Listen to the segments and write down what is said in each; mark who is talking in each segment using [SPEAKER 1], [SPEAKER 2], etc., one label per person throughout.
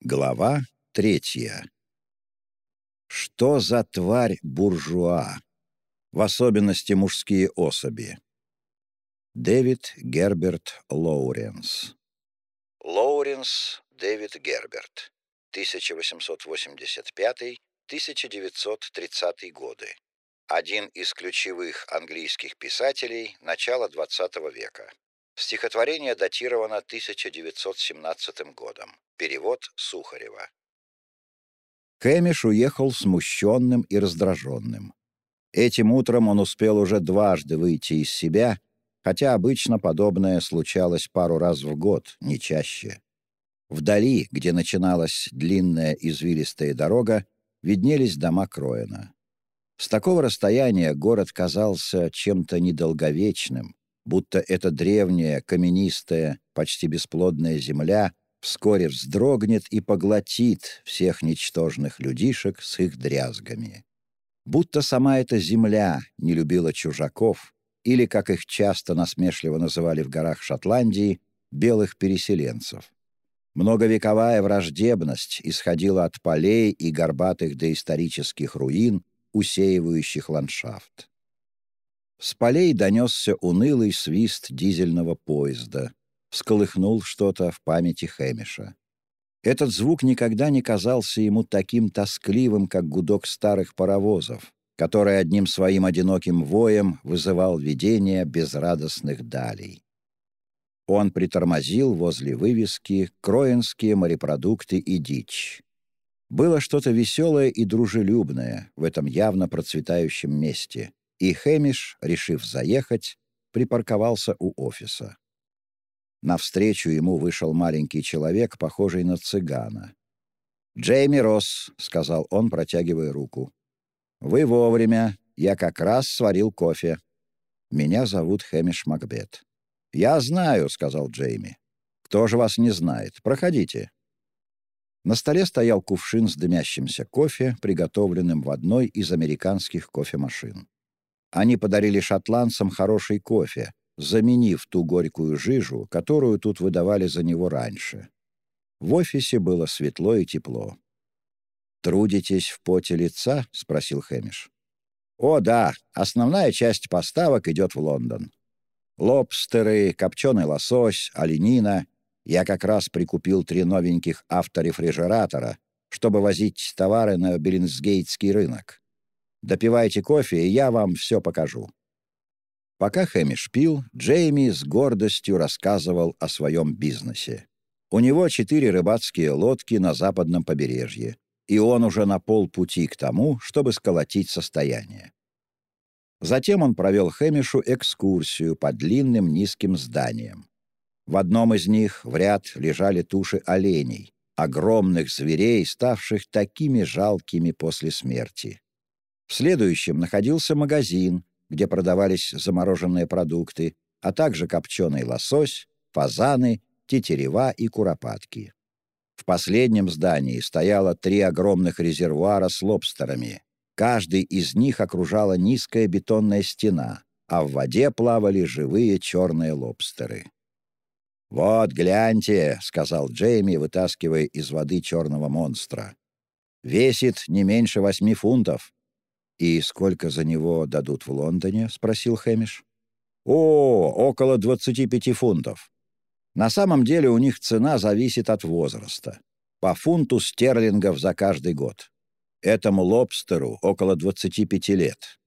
[SPEAKER 1] Глава третья. Что за тварь буржуа? В особенности мужские особи. Дэвид Герберт Лоуренс. Лоуренс Дэвид Герберт. 1885-1930 годы. Один из ключевых английских писателей начала XX века. Стихотворение датировано 1917 годом. Перевод Сухарева. Хэмиш уехал смущенным и раздраженным. Этим утром он успел уже дважды выйти из себя, хотя обычно подобное случалось пару раз в год, не чаще. Вдали, где начиналась длинная извилистая дорога, виднелись дома Кроена. С такого расстояния город казался чем-то недолговечным, будто эта древняя, каменистая, почти бесплодная земля вскоре вздрогнет и поглотит всех ничтожных людишек с их дрязгами. Будто сама эта земля не любила чужаков, или, как их часто насмешливо называли в горах Шотландии, белых переселенцев. Многовековая враждебность исходила от полей и горбатых доисторических руин, усеивающих ландшафт. С полей донесся унылый свист дизельного поезда, всколыхнул что-то в памяти Хэмиша. Этот звук никогда не казался ему таким тоскливым, как гудок старых паровозов, который одним своим одиноким воем вызывал видение безрадостных далей. Он притормозил возле вывески «Кроенские морепродукты и дичь». Было что-то веселое и дружелюбное в этом явно процветающем месте, и Хэмиш, решив заехать, припарковался у офиса. Навстречу ему вышел маленький человек, похожий на цыгана. «Джейми Росс», — сказал он, протягивая руку. «Вы вовремя. Я как раз сварил кофе. Меня зовут Хэмиш Макбет». «Я знаю», — сказал Джейми. «Кто же вас не знает? Проходите». На столе стоял кувшин с дымящимся кофе, приготовленным в одной из американских кофемашин. Они подарили шотландцам хороший кофе, заменив ту горькую жижу, которую тут выдавали за него раньше. В офисе было светло и тепло. «Трудитесь в поте лица?» — спросил Хэмиш. «О, да, основная часть поставок идет в Лондон. Лобстеры, копченый лосось, оленина. Я как раз прикупил три новеньких авторефрижератора, чтобы возить товары на Беллинсгейтский рынок. Допивайте кофе, и я вам все покажу». Пока Хэмиш пил, Джейми с гордостью рассказывал о своем бизнесе. У него четыре рыбацкие лодки на западном побережье, и он уже на полпути к тому, чтобы сколотить состояние. Затем он провел Хэмишу экскурсию по длинным низким зданиям. В одном из них в ряд лежали туши оленей, огромных зверей, ставших такими жалкими после смерти. В следующем находился магазин, где продавались замороженные продукты, а также копченый лосось, фазаны, тетерева и куропатки. В последнем здании стояло три огромных резервуара с лобстерами. Каждый из них окружала низкая бетонная стена, а в воде плавали живые черные лобстеры. «Вот, гляньте», — сказал Джейми, вытаскивая из воды черного монстра. «Весит не меньше восьми фунтов. «И сколько за него дадут в Лондоне?» — спросил Хэмиш. «О, около 25 фунтов. На самом деле у них цена зависит от возраста. По фунту стерлингов за каждый год. Этому лобстеру около 25 лет.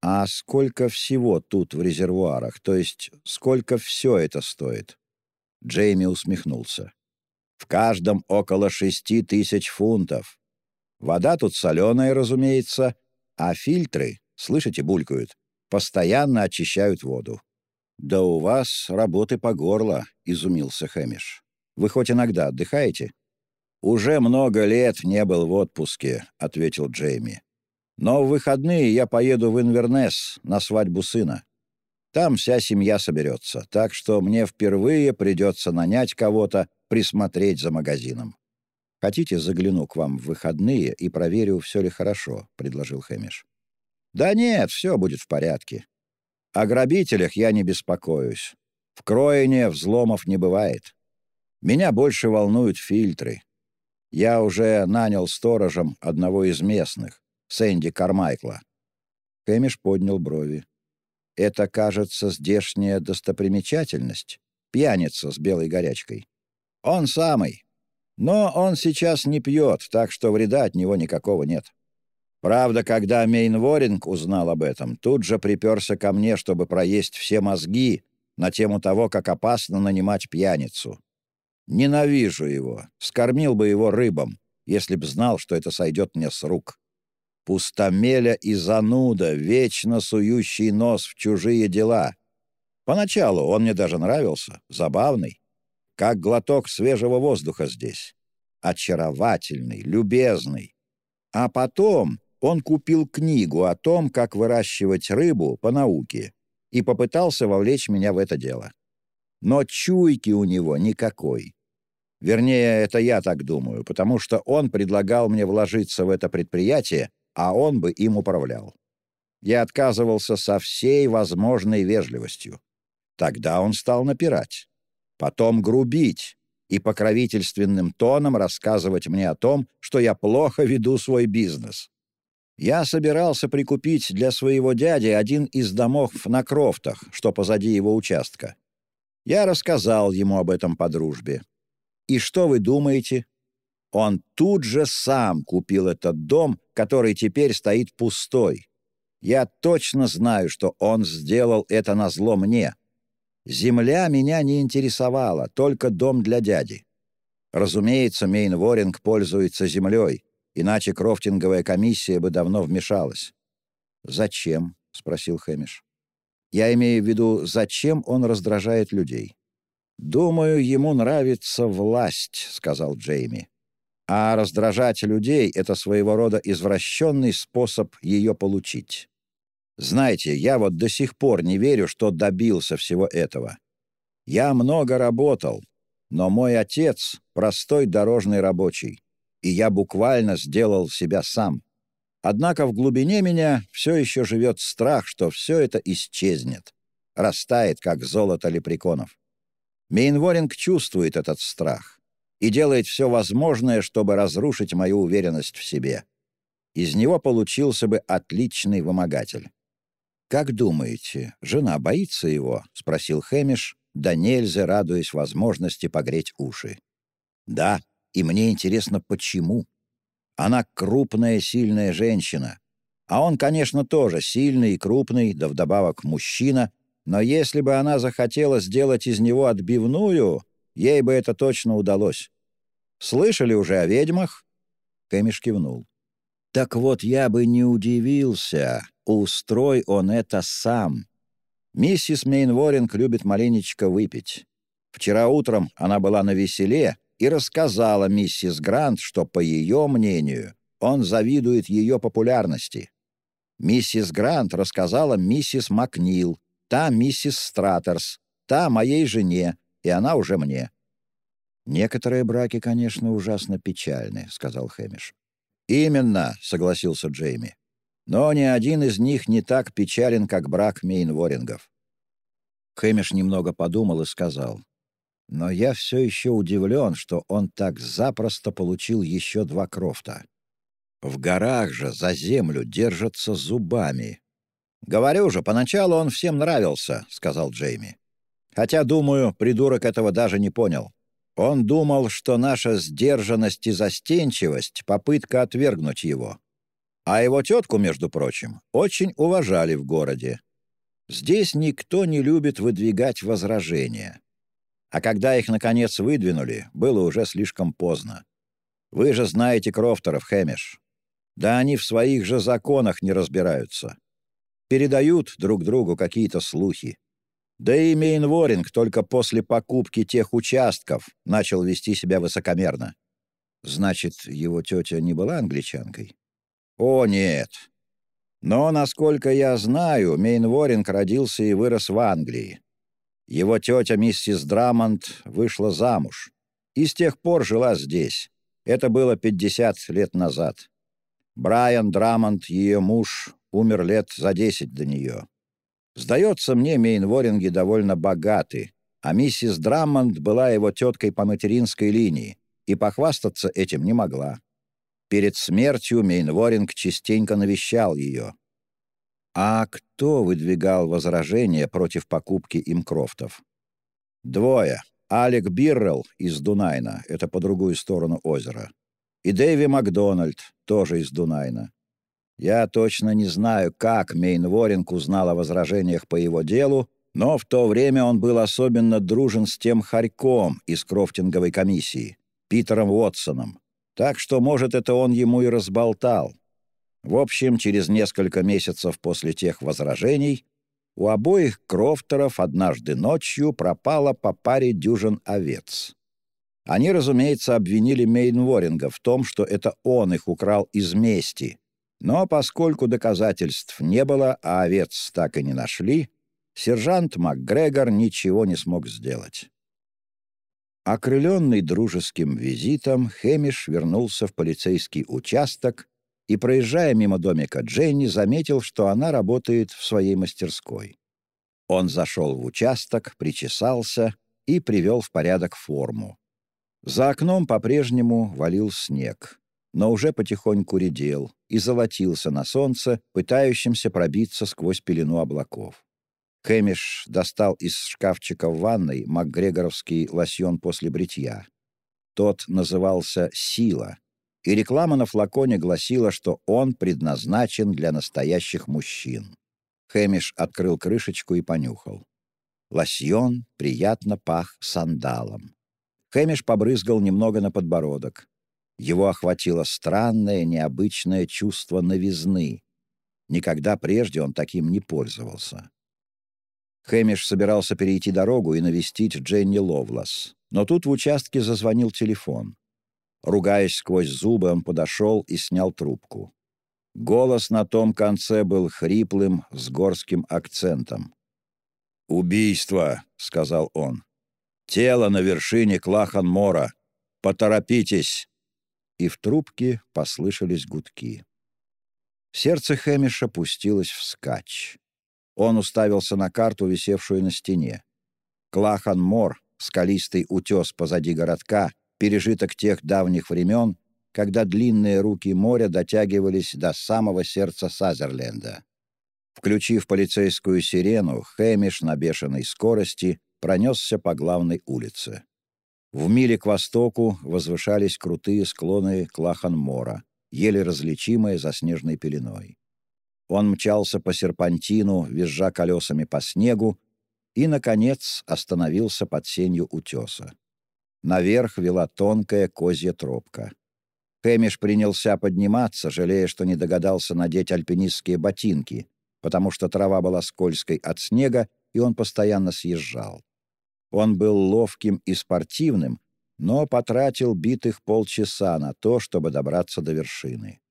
[SPEAKER 1] А сколько всего тут в резервуарах? То есть сколько все это стоит?» Джейми усмехнулся. «В каждом около шести тысяч фунтов. Вода тут соленая, разумеется, а фильтры, слышите, булькают, постоянно очищают воду. «Да у вас работы по горло», — изумился Хэмиш. «Вы хоть иногда отдыхаете?» «Уже много лет не был в отпуске», — ответил Джейми. «Но в выходные я поеду в Инвернес на свадьбу сына. Там вся семья соберется, так что мне впервые придется нанять кого-то присмотреть за магазином. «Хотите, загляну к вам в выходные и проверю, все ли хорошо», — предложил Хэмиш. «Да нет, все будет в порядке. О грабителях я не беспокоюсь. В Кроине взломов не бывает. Меня больше волнуют фильтры. Я уже нанял сторожем одного из местных, Сэнди Кармайкла». Хэмиш поднял брови. «Это, кажется, здешняя достопримечательность. Пьяница с белой горячкой». «Он самый. Но он сейчас не пьет, так что вреда от него никакого нет». Правда, когда Мейнворинг узнал об этом, тут же приперся ко мне, чтобы проесть все мозги на тему того, как опасно нанимать пьяницу. Ненавижу его, скормил бы его рыбам, если б знал, что это сойдет мне с рук. Пустомеля и зануда, вечно сующий нос в чужие дела. Поначалу он мне даже нравился, забавный, как глоток свежего воздуха здесь. Очаровательный, любезный. А потом он купил книгу о том, как выращивать рыбу по науке, и попытался вовлечь меня в это дело. Но чуйки у него никакой. Вернее, это я так думаю, потому что он предлагал мне вложиться в это предприятие, а он бы им управлял. Я отказывался со всей возможной вежливостью. Тогда он стал напирать. Потом грубить и покровительственным тоном рассказывать мне о том, что я плохо веду свой бизнес. Я собирался прикупить для своего дяди один из домов на Крофтах, что позади его участка. Я рассказал ему об этом по дружбе. И что вы думаете? Он тут же сам купил этот дом, который теперь стоит пустой. Я точно знаю, что он сделал это на зло мне. Земля меня не интересовала, только дом для дяди. Разумеется, Мейн-Воринг пользуется землей, Иначе крофтинговая комиссия бы давно вмешалась. «Зачем?» — спросил Хэмиш. «Я имею в виду, зачем он раздражает людей?» «Думаю, ему нравится власть», — сказал Джейми. «А раздражать людей — это своего рода извращенный способ ее получить. Знаете, я вот до сих пор не верю, что добился всего этого. Я много работал, но мой отец — простой дорожный рабочий и я буквально сделал себя сам. Однако в глубине меня все еще живет страх, что все это исчезнет, растает, как золото лепреконов. Мейнворинг чувствует этот страх и делает все возможное, чтобы разрушить мою уверенность в себе. Из него получился бы отличный вымогатель. «Как думаете, жена боится его?» — спросил Хэмиш, да нельзя, радуясь возможности погреть уши. «Да», и мне интересно, почему. Она крупная, сильная женщина. А он, конечно, тоже сильный и крупный, да вдобавок мужчина, но если бы она захотела сделать из него отбивную, ей бы это точно удалось. Слышали уже о ведьмах?» Кэмиш кивнул. «Так вот, я бы не удивился, устрой он это сам. Миссис Мейнворинг любит маленечко выпить. Вчера утром она была на веселе, и рассказала миссис Грант, что, по ее мнению, он завидует ее популярности. Миссис Грант рассказала миссис Макнил, та миссис Стратерс, та моей жене, и она уже мне. «Некоторые браки, конечно, ужасно печальны», — сказал Хэмиш. «Именно», — согласился Джейми. «Но ни один из них не так печален, как брак Мейнворингов». Хэмиш немного подумал и сказал. Но я все еще удивлен, что он так запросто получил еще два крофта. В горах же за землю держатся зубами. «Говорю же, поначалу он всем нравился», — сказал Джейми. «Хотя, думаю, придурок этого даже не понял. Он думал, что наша сдержанность и застенчивость — попытка отвергнуть его. А его тетку, между прочим, очень уважали в городе. Здесь никто не любит выдвигать возражения. А когда их, наконец, выдвинули, было уже слишком поздно. Вы же знаете Крофтеров, Хэмиш. Да они в своих же законах не разбираются. Передают друг другу какие-то слухи. Да и Мейнворинг только после покупки тех участков начал вести себя высокомерно. Значит, его тетя не была англичанкой? О, нет. Но, насколько я знаю, Мейнворинг родился и вырос в Англии. Его тетя миссис Драмонт вышла замуж и с тех пор жила здесь. Это было 50 лет назад. Брайан Драмонт, ее муж, умер лет за 10 до нее. Сдается мне, Мейнворинги довольно богаты, а миссис Драмонт была его теткой по материнской линии, и похвастаться этим не могла. Перед смертью Мейнворинг частенько навещал ее. А кто выдвигал возражения против покупки им крофтов? Двое. Алек Биррелл из Дунайна, это по другую сторону озера, и Дэви Макдональд, тоже из Дунайна. Я точно не знаю, как Мейн Воринг узнал о возражениях по его делу, но в то время он был особенно дружен с тем хорьком из крофтинговой комиссии, Питером Уотсоном. Так что, может, это он ему и разболтал. В общем, через несколько месяцев после тех возражений у обоих крофтеров однажды ночью пропало по паре дюжин овец. Они, разумеется, обвинили Мейнворинга в том, что это он их украл из мести. Но поскольку доказательств не было, а овец так и не нашли, сержант МакГрегор ничего не смог сделать. Окрыленный дружеским визитом, Хэмиш вернулся в полицейский участок и, проезжая мимо домика Дженни, заметил, что она работает в своей мастерской. Он зашел в участок, причесался и привел в порядок форму. За окном по-прежнему валил снег, но уже потихоньку редел и золотился на солнце, пытающимся пробиться сквозь пелену облаков. Хэмиш достал из шкафчика в ванной макгрегоровский лосьон после бритья. Тот назывался «Сила», и реклама на флаконе гласила, что он предназначен для настоящих мужчин. Хэмиш открыл крышечку и понюхал. Лосьон приятно пах сандалом. Хэмиш побрызгал немного на подбородок. Его охватило странное, необычное чувство новизны. Никогда прежде он таким не пользовался. Хэмиш собирался перейти дорогу и навестить Дженни Ловлас. Но тут в участке зазвонил телефон. Ругаясь сквозь зубы, он подошел и снял трубку. Голос на том конце был хриплым, с горским акцентом. «Убийство», — сказал он. «Тело на вершине Клахан-Мора. Поторопитесь!» И в трубке послышались гудки. Сердце Хэмиша пустилось вскачь. Он уставился на карту, висевшую на стене. Клахан-Мор, скалистый утес позади городка, пережиток тех давних времен, когда длинные руки моря дотягивались до самого сердца Сазерленда. Включив полицейскую сирену, Хэмиш на бешеной скорости пронесся по главной улице. В миле к востоку возвышались крутые склоны Клахан-Мора, еле различимые за снежной пеленой. Он мчался по серпантину, визжа колесами по снегу, и, наконец, остановился под сенью утеса. Наверх вела тонкая козья тропка. Хэмиш принялся подниматься, жалея, что не догадался надеть альпинистские ботинки, потому что трава была скользкой от снега, и он постоянно съезжал. Он был ловким и спортивным, но потратил битых полчаса на то, чтобы добраться до вершины.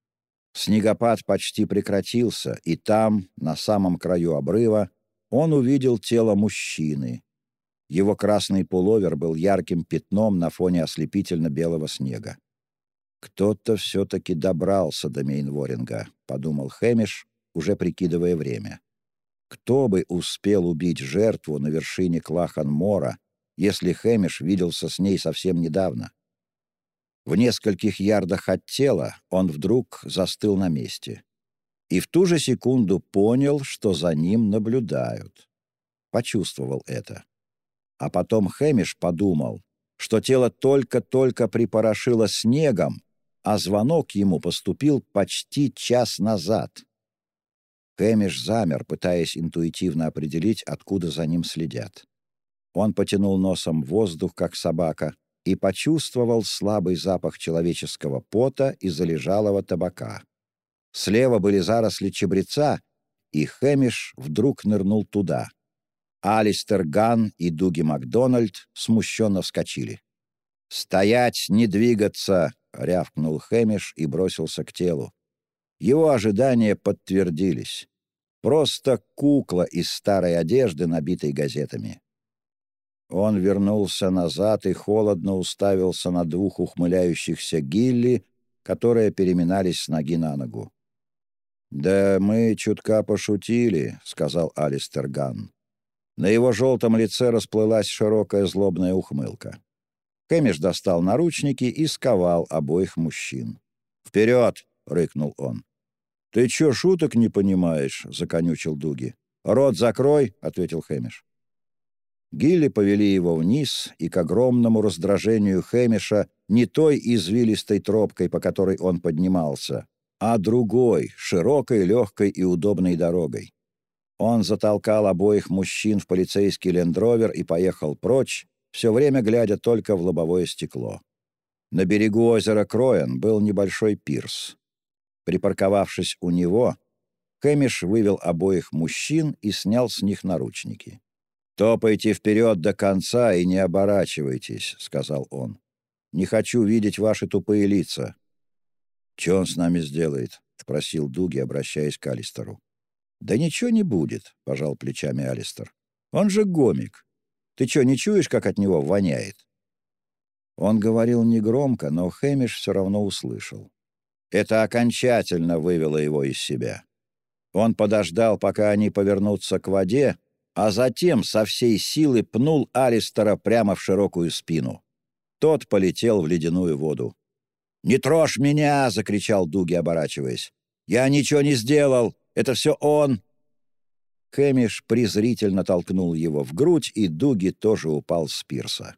[SPEAKER 1] Снегопад почти прекратился, и там, на самом краю обрыва, он увидел тело мужчины. Его красный пуловер был ярким пятном на фоне ослепительно-белого снега. «Кто-то все-таки добрался до Мейнворинга», — подумал Хэмиш, уже прикидывая время. Кто бы успел убить жертву на вершине Клахан-Мора, если Хэмиш виделся с ней совсем недавно? В нескольких ярдах от тела он вдруг застыл на месте. И в ту же секунду понял, что за ним наблюдают. Почувствовал это. А потом Хэмиш подумал, что тело только-только припорошило снегом, а звонок ему поступил почти час назад. Хэмиш замер, пытаясь интуитивно определить, откуда за ним следят. Он потянул носом воздух, как собака, и почувствовал слабый запах человеческого пота и залежалого табака. Слева были заросли чебреца, и Хэмиш вдруг нырнул туда. Алистер Ган и Дуги Макдональд смущенно вскочили. «Стоять, не двигаться!» — рявкнул Хэмиш и бросился к телу. Его ожидания подтвердились. Просто кукла из старой одежды, набитой газетами. Он вернулся назад и холодно уставился на двух ухмыляющихся гилли, которые переминались с ноги на ногу. «Да мы чутка пошутили», — сказал Алистер Ган. На его желтом лице расплылась широкая злобная ухмылка. Хэмиш достал наручники и сковал обоих мужчин. «Вперед!» — рыкнул он. «Ты чё, шуток не понимаешь?» — законючил Дуги. «Рот закрой!» — ответил Хэмиш. Гилли повели его вниз, и к огромному раздражению Хэмиша не той извилистой тропкой, по которой он поднимался, а другой, широкой, легкой и удобной дорогой. Он затолкал обоих мужчин в полицейский лендровер и поехал прочь, все время глядя только в лобовое стекло. На берегу озера Кроен был небольшой пирс. Припарковавшись у него, Хэмиш вывел обоих мужчин и снял с них наручники. «Топайте вперед до конца и не оборачивайтесь», — сказал он. «Не хочу видеть ваши тупые лица». «Че он с нами сделает?» — спросил Дуги, обращаясь к Алистеру. «Да ничего не будет», — пожал плечами Алистер. «Он же гомик. Ты что, не чуешь, как от него воняет?» Он говорил негромко, но Хэмиш все равно услышал. Это окончательно вывело его из себя. Он подождал, пока они повернутся к воде, а затем со всей силы пнул Алистера прямо в широкую спину. Тот полетел в ледяную воду. «Не трожь меня!» — закричал Дуги, оборачиваясь. «Я ничего не сделал! Это все он!» Хэмиш презрительно толкнул его в грудь, и Дуги тоже упал с пирса.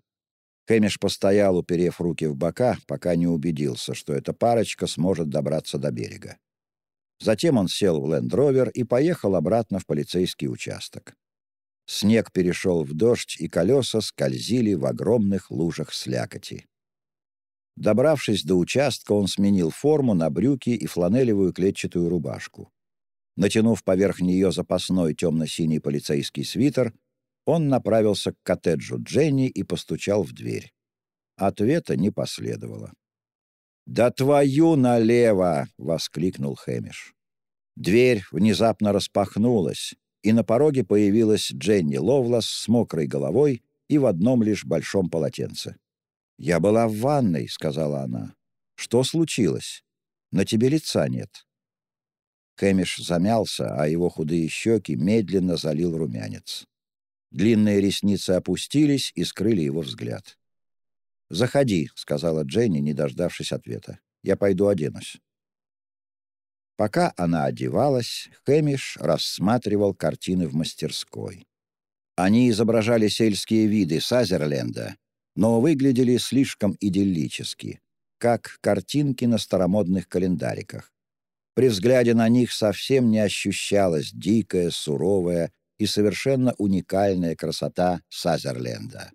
[SPEAKER 1] Хэмиш постоял, уперев руки в бока, пока не убедился, что эта парочка сможет добраться до берега. Затем он сел в лендровер и поехал обратно в полицейский участок. Снег перешел в дождь, и колеса скользили в огромных лужах слякоти. Добравшись до участка, он сменил форму на брюки и фланелевую клетчатую рубашку. Натянув поверх нее запасной темно-синий полицейский свитер, он направился к коттеджу Дженни и постучал в дверь. Ответа не последовало. «Да твою налево!» — воскликнул Хэмиш. Дверь внезапно распахнулась, и на пороге появилась Дженни Ловлас с мокрой головой и в одном лишь большом полотенце. «Я была в ванной», — сказала она. «Что случилось? На тебе лица нет». Хэмиш замялся, а его худые щеки медленно залил румянец. Длинные ресницы опустились и скрыли его взгляд. «Заходи», — сказала Дженни, не дождавшись ответа. «Я пойду оденусь». Пока она одевалась, Хэмиш рассматривал картины в мастерской. Они изображали сельские виды Сазерленда, но выглядели слишком идиллически, как картинки на старомодных календариках. При взгляде на них совсем не ощущалась дикая, суровая и совершенно уникальная красота Сазерленда.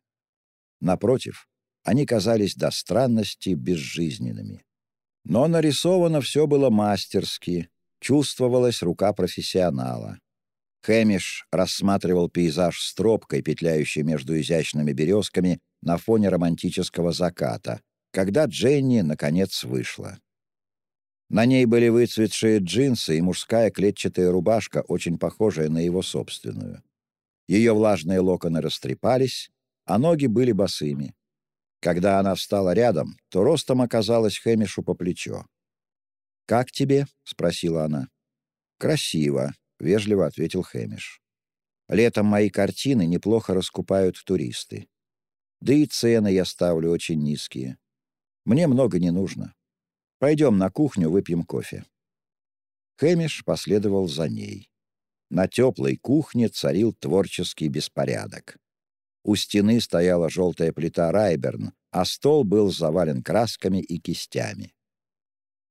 [SPEAKER 1] Напротив, они казались до странности безжизненными. Но нарисовано все было мастерски, чувствовалась рука профессионала. Хэмиш рассматривал пейзаж с тропкой, петляющей между изящными березками на фоне романтического заката, когда Дженни, наконец, вышла. На ней были выцветшие джинсы и мужская клетчатая рубашка, очень похожая на его собственную. Ее влажные локоны растрепались, а ноги были босыми. Когда она встала рядом, то ростом оказалась Хэмишу по плечо. «Как тебе?» — спросила она. «Красиво», — вежливо ответил Хэмиш. «Летом мои картины неплохо раскупают туристы. Да и цены я ставлю очень низкие. Мне много не нужно. Пойдем на кухню, выпьем кофе». Хэмиш последовал за ней. На теплой кухне царил творческий беспорядок. У стены стояла желтая плита Райберн, а стол был завален красками и кистями.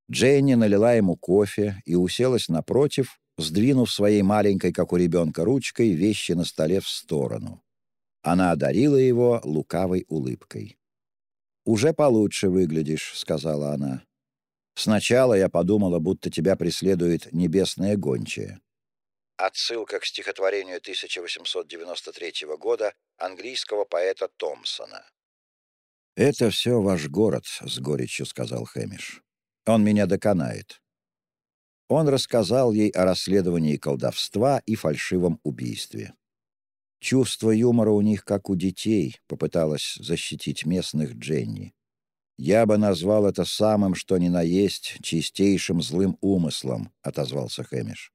[SPEAKER 1] Дженни налила ему кофе и уселась напротив, сдвинув своей маленькой, как у ребенка, ручкой вещи на столе в сторону. Она одарила его лукавой улыбкой. «Уже получше выглядишь», — сказала она. «Сначала я подумала, будто тебя преследует небесная гончая. Отсылка к стихотворению 1893 года английского поэта Томпсона. «Это все ваш город», — с горечью сказал Хэмиш. «Он меня доконает». Он рассказал ей о расследовании колдовства и фальшивом убийстве. Чувство юмора у них, как у детей, попыталась защитить местных Дженни. «Я бы назвал это самым, что ни на есть, чистейшим злым умыслом», — отозвался Хэмиш.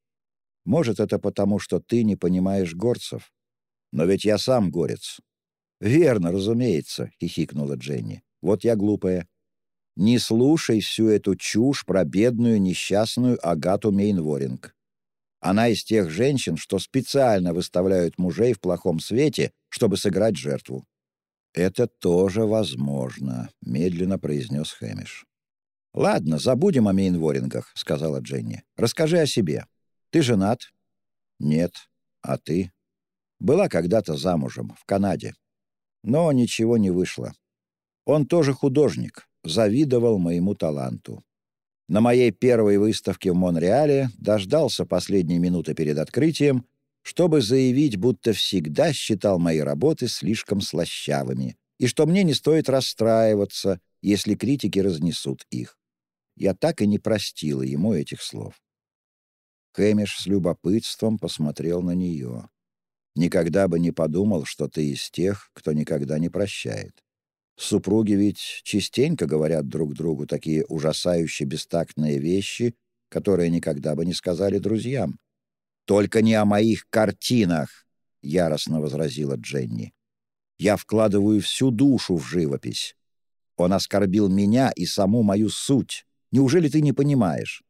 [SPEAKER 1] Может, это потому, что ты не понимаешь горцев. Но ведь я сам горец. «Верно, разумеется», — хихикнула Дженни. «Вот я глупая. Не слушай всю эту чушь про бедную несчастную Агату Мейнворинг. Она из тех женщин, что специально выставляют мужей в плохом свете, чтобы сыграть жертву. «Это тоже возможно», — медленно произнес Хэмиш. «Ладно, забудем о Мейнворингах», — сказала Дженни. «Расскажи о себе. Ты женат?» «Нет. А ты?» «Была когда-то замужем, в Канаде. Но ничего не вышло. Он тоже художник, завидовал моему таланту. На моей первой выставке в Монреале дождался последней минуты перед открытием, чтобы заявить, будто всегда считал мои работы слишком слащавыми и что мне не стоит расстраиваться, если критики разнесут их. Я так и не простила ему этих слов. Хэмиш с любопытством посмотрел на нее. «Никогда бы не подумал, что ты из тех, кто никогда не прощает. Супруги ведь частенько говорят друг другу такие ужасающие бестактные вещи, которые никогда бы не сказали друзьям. «Только не о моих картинах!» — яростно возразила Дженни. «Я вкладываю всю душу в живопись. Он оскорбил меня и саму мою суть. Неужели ты не понимаешь?»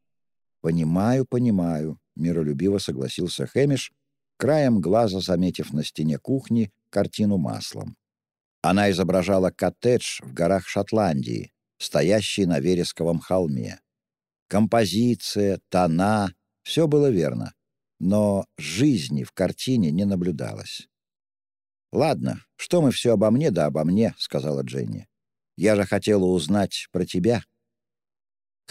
[SPEAKER 1] «Понимаю, понимаю», — миролюбиво согласился Хэмиш, краем глаза заметив на стене кухни картину маслом. Она изображала коттедж в горах Шотландии, стоящий на вересковом холме. Композиция, тона — все было верно, но жизни в картине не наблюдалось. «Ладно, что мы все обо мне да обо мне», — сказала Дженни. «Я же хотела узнать про тебя».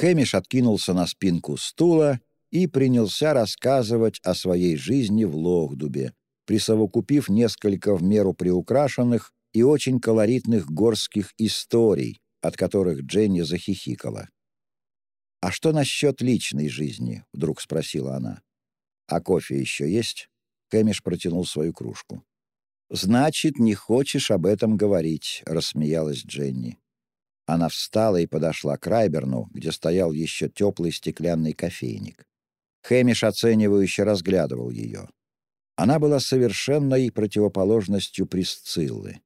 [SPEAKER 1] Хэмиш откинулся на спинку стула и принялся рассказывать о своей жизни в Лохдубе, присовокупив несколько в меру приукрашенных и очень колоритных горских историй, от которых Дженни захихикала. «А что насчет личной жизни?» — вдруг спросила она. «А кофе еще есть?» Кэмиш протянул свою кружку. «Значит, не хочешь об этом говорить», — рассмеялась Дженни. Она встала и подошла к Райберну, где стоял еще теплый стеклянный кофейник. Хэмиш оценивающе разглядывал ее. Она была совершенной противоположностью Присциллы.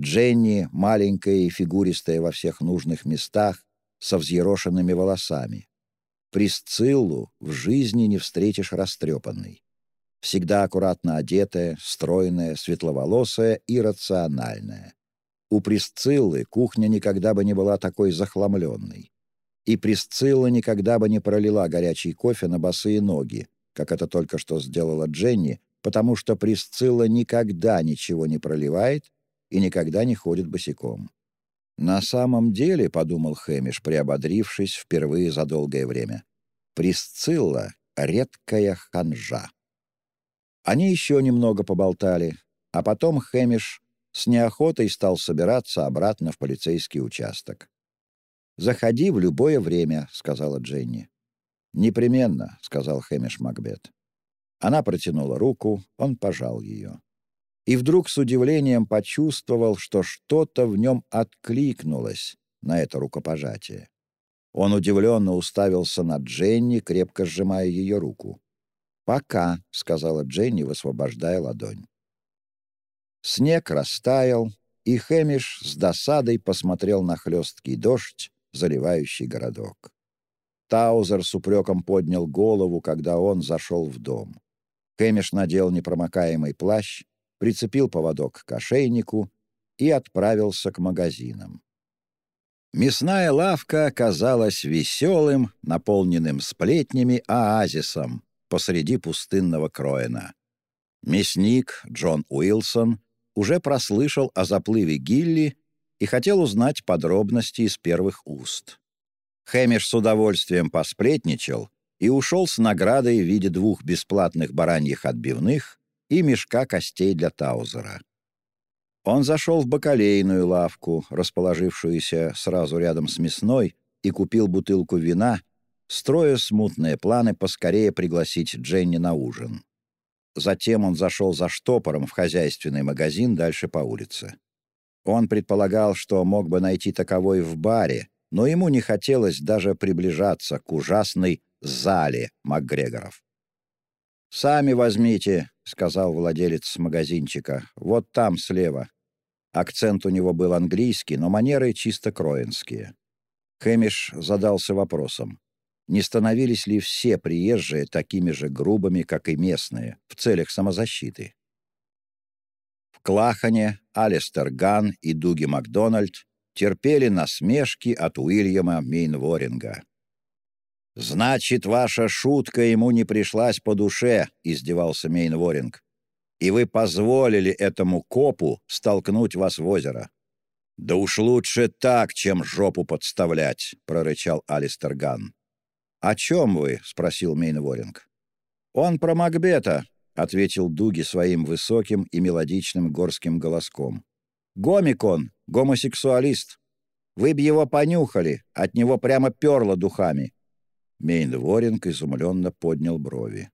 [SPEAKER 1] Дженни, маленькая и фигуристая во всех нужных местах, со взъерошенными волосами. Присциллу в жизни не встретишь растрепанной. Всегда аккуратно одетая, стройная, светловолосая и рациональная. У Присциллы кухня никогда бы не была такой захламленной. И Присцилла никогда бы не пролила горячий кофе на босые ноги, как это только что сделала Дженни, потому что Присцилла никогда ничего не проливает и никогда не ходит босиком. «На самом деле», — подумал Хэмиш, приободрившись впервые за долгое время, «Присцилла — редкая ханжа». Они еще немного поболтали, а потом Хэмиш с неохотой стал собираться обратно в полицейский участок. «Заходи в любое время», — сказала Дженни. «Непременно», — сказал Хэмиш Макбет. Она протянула руку, он пожал ее и вдруг с удивлением почувствовал, что что-то в нем откликнулось на это рукопожатие. Он удивленно уставился на Дженни, крепко сжимая ее руку. «Пока», — сказала Дженни, высвобождая ладонь. Снег растаял, и Хэмиш с досадой посмотрел на хлесткий дождь, заливающий городок. Таузер с упреком поднял голову, когда он зашел в дом. Хэмиш надел непромокаемый плащ прицепил поводок к ошейнику и отправился к магазинам. Мясная лавка оказалась веселым, наполненным сплетнями оазисом посреди пустынного Кроена. Мясник Джон Уилсон уже прослышал о заплыве Гилли и хотел узнать подробности из первых уст. Хэмиш с удовольствием посплетничал и ушел с наградой в виде двух бесплатных бараньих отбивных и мешка костей для Таузера. Он зашел в бакалейную лавку, расположившуюся сразу рядом с мясной, и купил бутылку вина, строя смутные планы поскорее пригласить Дженни на ужин. Затем он зашел за штопором в хозяйственный магазин дальше по улице. Он предполагал, что мог бы найти таковой в баре, но ему не хотелось даже приближаться к ужасной зале МакГрегоров. «Сами возьмите», — сказал владелец магазинчика. «Вот там, слева». Акцент у него был английский, но манеры чисто кроинские. Хэмиш задался вопросом, не становились ли все приезжие такими же грубыми, как и местные, в целях самозащиты. В Клахане Алистер Ган и Дуги Макдональд терпели насмешки от Уильяма Мейнворинга. «Значит, ваша шутка ему не пришлась по душе», — издевался Мейнворинг. «И вы позволили этому копу столкнуть вас в озеро». «Да уж лучше так, чем жопу подставлять», — прорычал Алистер Ган. «О чем вы?» — спросил Мейнворинг. «Он про Макбета», — ответил Дуги своим высоким и мелодичным горским голоском. «Гомик он, гомосексуалист. Вы б его понюхали, от него прямо перло духами. Мейнворинг изумленно поднял брови.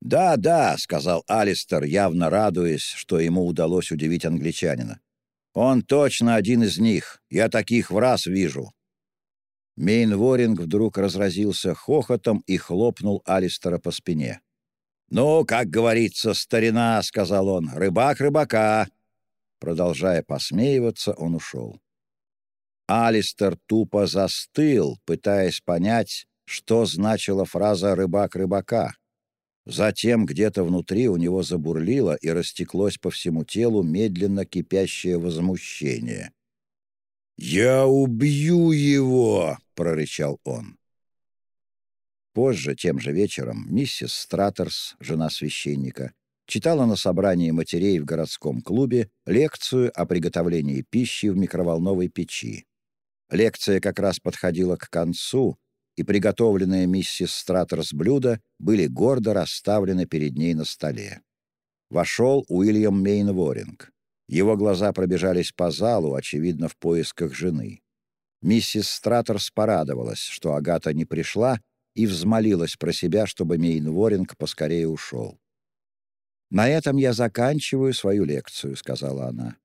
[SPEAKER 1] «Да, да», — сказал Алистер, явно радуясь, что ему удалось удивить англичанина. «Он точно один из них. Я таких в раз вижу». Мейнворинг вдруг разразился хохотом и хлопнул Алистера по спине. «Ну, как говорится, старина», — сказал он, — «рыбак рыбака». Продолжая посмеиваться, он ушел. Алистер тупо застыл, пытаясь понять, что значила фраза «рыбак рыбака». Затем где-то внутри у него забурлило и растеклось по всему телу медленно кипящее возмущение. «Я убью его!» — прорычал он. Позже, тем же вечером, миссис Стратерс, жена священника, читала на собрании матерей в городском клубе лекцию о приготовлении пищи в микроволновой печи. Лекция как раз подходила к концу, и приготовленные миссис Стратерс блюда были гордо расставлены перед ней на столе. Вошел Уильям Мейнворинг. Его глаза пробежались по залу, очевидно, в поисках жены. Миссис Стратерс порадовалась, что Агата не пришла, и взмолилась про себя, чтобы Мейнворинг поскорее ушел. «На этом я заканчиваю свою лекцию», — сказала она.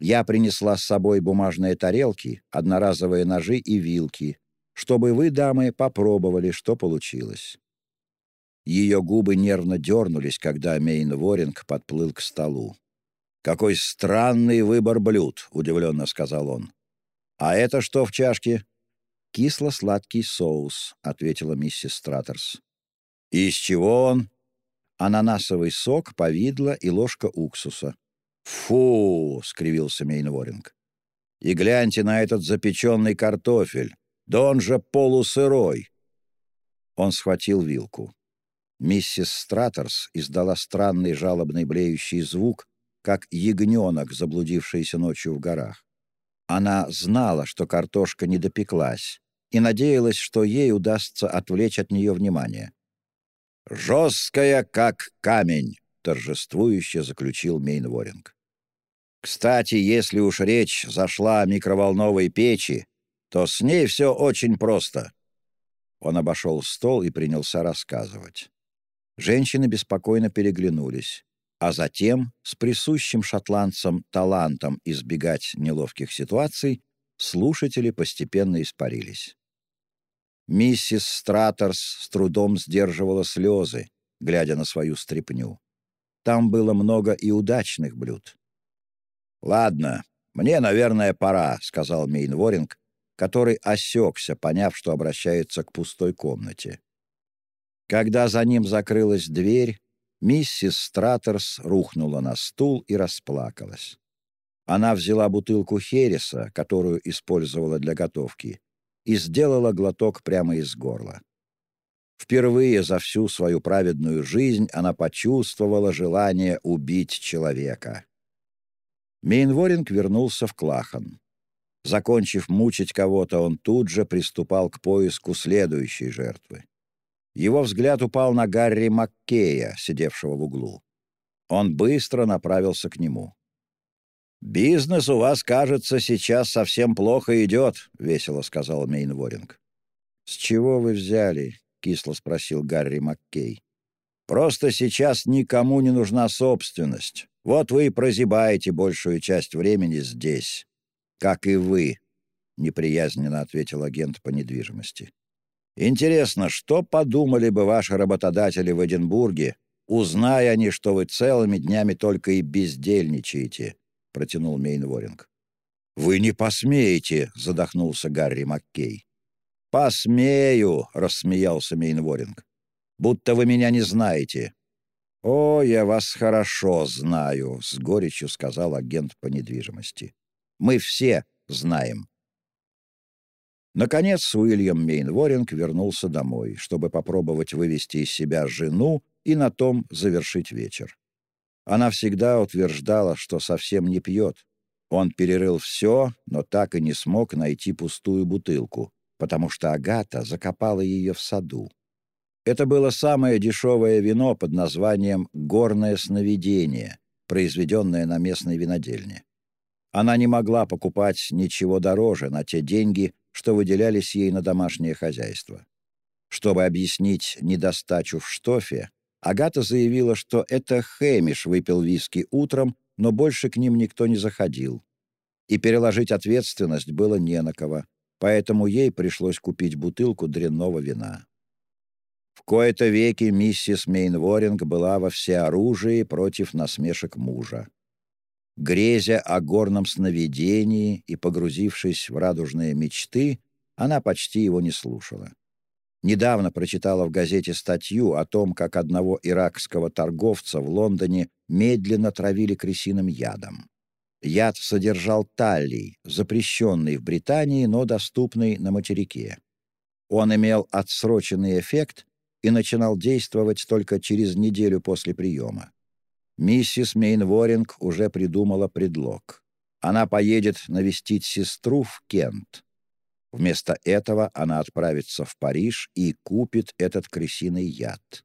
[SPEAKER 1] «Я принесла с собой бумажные тарелки, одноразовые ножи и вилки, чтобы вы, дамы, попробовали, что получилось». Ее губы нервно дернулись, когда Мейн Воринг подплыл к столу. «Какой странный выбор блюд», — удивленно сказал он. «А это что в чашке?» «Кисло-сладкий соус», — ответила миссис Стратерс. «И из чего он?» «Ананасовый сок, повидло и ложка уксуса». «Фу!» — скривился Мейнворинг. «И гляньте на этот запеченный картофель. Да он же полусырой!» Он схватил вилку. Миссис Стратерс издала странный жалобный блеющий звук, как ягненок, заблудившийся ночью в горах. Она знала, что картошка не допеклась, и надеялась, что ей удастся отвлечь от нее внимание. «Жесткая, как камень!» — торжествующе заключил Мейнворинг. «Кстати, если уж речь зашла о микроволновой печи, то с ней все очень просто». Он обошел стол и принялся рассказывать. Женщины беспокойно переглянулись, а затем, с присущим шотландцам талантом избегать неловких ситуаций, слушатели постепенно испарились. Миссис Стратерс с трудом сдерживала слезы, глядя на свою стряпню. Там было много и удачных блюд. «Ладно, мне, наверное, пора», — сказал Мейнворинг, который осекся, поняв, что обращается к пустой комнате. Когда за ним закрылась дверь, миссис Стратерс рухнула на стул и расплакалась. Она взяла бутылку хереса, которую использовала для готовки, и сделала глоток прямо из горла. Впервые за всю свою праведную жизнь она почувствовала желание убить человека. Мейнворинг вернулся в Клахан. Закончив мучить кого-то, он тут же приступал к поиску следующей жертвы. Его взгляд упал на Гарри Маккея, сидевшего в углу. Он быстро направился к нему. «Бизнес у вас, кажется, сейчас совсем плохо идет», — весело сказал Мейнворинг. «С чего вы взяли?» — кисло спросил Гарри Маккей. «Просто сейчас никому не нужна собственность. Вот вы и прозябаете большую часть времени здесь. «Как и вы», — неприязненно ответил агент по недвижимости. «Интересно, что подумали бы ваши работодатели в Эдинбурге, узная они, что вы целыми днями только и бездельничаете, — протянул Мейнворинг. «Вы не посмеете!» — задохнулся Гарри Маккей. «Посмею!» — рассмеялся Мейнворинг. «Будто вы меня не знаете». «О, я вас хорошо знаю», — с горечью сказал агент по недвижимости. «Мы все знаем». Наконец Уильям Мейнворинг вернулся домой, чтобы попробовать вывести из себя жену и на том завершить вечер. Она всегда утверждала, что совсем не пьет. Он перерыл все, но так и не смог найти пустую бутылку, потому что Агата закопала ее в саду. Это было самое дешевое вино под названием «Горное сновидение», произведенное на местной винодельне. Она не могла покупать ничего дороже на те деньги, что выделялись ей на домашнее хозяйство. Чтобы объяснить недостачу в штофе, Агата заявила, что это Хэмиш выпил виски утром, но больше к ним никто не заходил. И переложить ответственность было не на кого, поэтому ей пришлось купить бутылку дрянного вина. В кои-то веки миссис Мейнворинг была во всеоружии против насмешек мужа. Грезя о горном сновидении и погрузившись в радужные мечты, она почти его не слушала. Недавно прочитала в газете статью о том, как одного иракского торговца в Лондоне медленно травили крысиным ядом. Яд содержал таллий, запрещенный в Британии, но доступный на материке. Он имел отсроченный эффект и начинал действовать только через неделю после приема. Миссис Мейнворинг уже придумала предлог. Она поедет навестить сестру в Кент. Вместо этого она отправится в Париж и купит этот крысиный яд.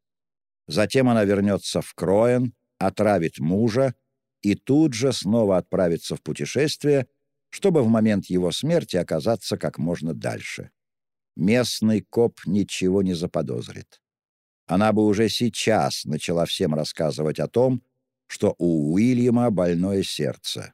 [SPEAKER 1] Затем она вернется в Кроен, отравит мужа и тут же снова отправится в путешествие, чтобы в момент его смерти оказаться как можно дальше. Местный коп ничего не заподозрит. Она бы уже сейчас начала всем рассказывать о том, что у Уильяма больное сердце.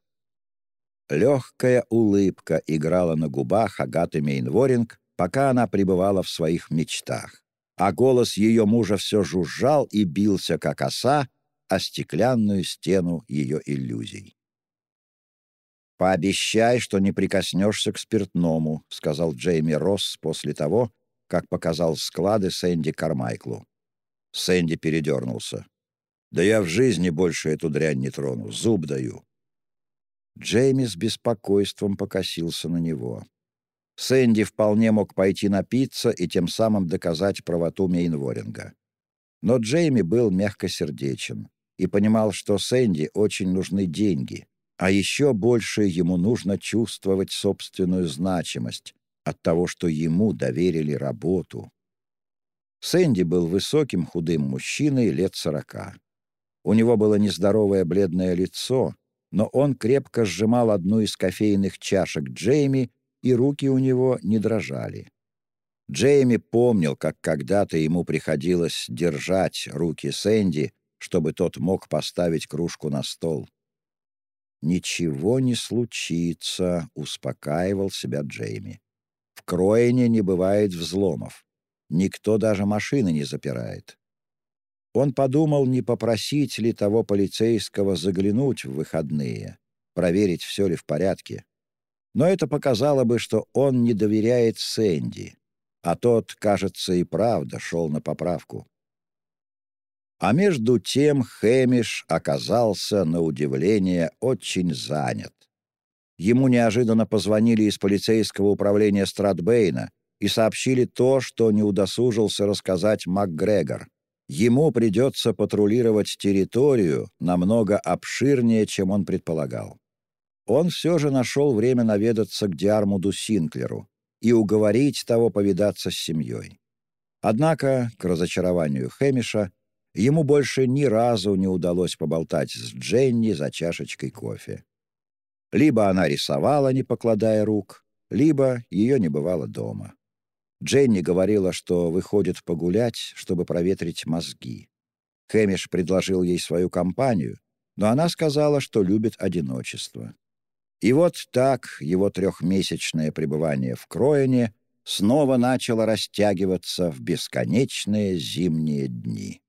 [SPEAKER 1] Легкая улыбка играла на губах Агаты Мейнворинг, пока она пребывала в своих мечтах, а голос ее мужа все жужжал и бился, как оса, о стеклянную стену ее иллюзий. «Пообещай, что не прикоснешься к спиртному», — сказал Джейми Росс после того, как показал склады Сэнди Кармайклу. Сэнди передернулся. «Да я в жизни больше эту дрянь не трону, зуб даю». Джейми с беспокойством покосился на него. Сэнди вполне мог пойти напиться и тем самым доказать правоту Мейнворинга. Но Джейми был мягкосердечен и понимал, что Сэнди очень нужны деньги, а еще больше ему нужно чувствовать собственную значимость от того, что ему доверили работу. Сэнди был высоким худым мужчиной лет сорока. У него было нездоровое бледное лицо, но он крепко сжимал одну из кофейных чашек Джейми, и руки у него не дрожали. Джейми помнил, как когда-то ему приходилось держать руки Сэнди, чтобы тот мог поставить кружку на стол. «Ничего не случится», — успокаивал себя Джейми. «В Кроине не бывает взломов. Никто даже машины не запирает. Он подумал, не попросить ли того полицейского заглянуть в выходные, проверить, все ли в порядке. Но это показало бы, что он не доверяет Сэнди, а тот, кажется, и правда шел на поправку. А между тем Хэмиш оказался, на удивление, очень занят. Ему неожиданно позвонили из полицейского управления Стратбейна и сообщили то, что не удосужился рассказать МакГрегор. Ему придется патрулировать территорию намного обширнее, чем он предполагал. Он все же нашел время наведаться к Диармуду Синклеру и уговорить того повидаться с семьей. Однако, к разочарованию Хэмиша, ему больше ни разу не удалось поболтать с Дженни за чашечкой кофе. Либо она рисовала, не покладая рук, либо ее не бывало дома. Дженни говорила, что выходит погулять, чтобы проветрить мозги. Хэмиш предложил ей свою компанию, но она сказала, что любит одиночество. И вот так его трехмесячное пребывание в Кроене снова начало растягиваться в бесконечные зимние дни.